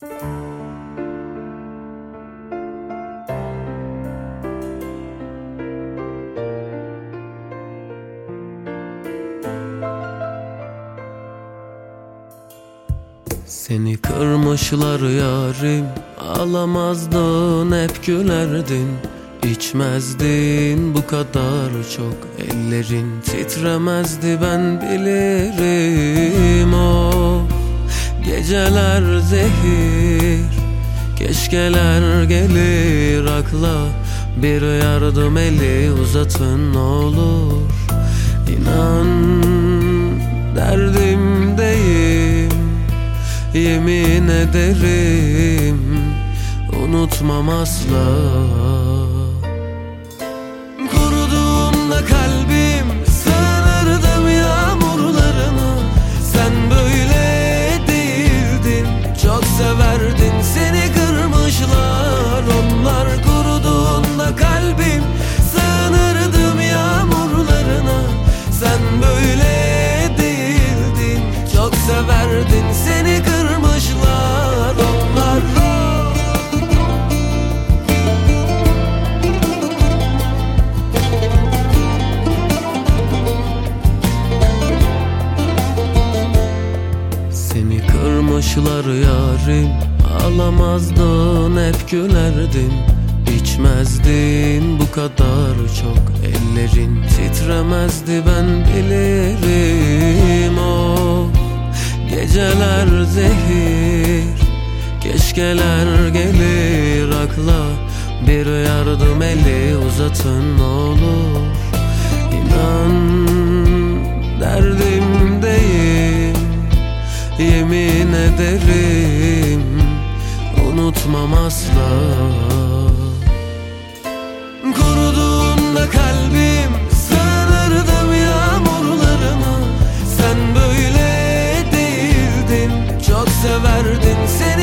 Seni kırmışlar yarim Ağlamazdın hep gülerdin. İçmezdin bu kadar çok Ellerin titremezdi ben bilirim. O Geceler zehir Keşkeler gelir. Akla Bir yardım eli uzatın olur. İnan derdimdeyim Yemin ederim. Unutmam asla çok severdin seni kırmışlar. Onlar kuruduğunda kalbim. Sığınırdım yağmurlarına. Sen böyle değildin. Çok severdin seni Seni kırmışlar yarim Ağlamazdın hep gülerdin. İçmezdin bu kadar çok Ellerin titremezdi ben bilirim. O Geceler zehir Keşkeler gelir. Akla Bir yardım eli uzatın olur. İnan unutmam asla Kuruduğunda kalbim sığınırdım yağmurlarına. Sen böyle değildin çok severdin seni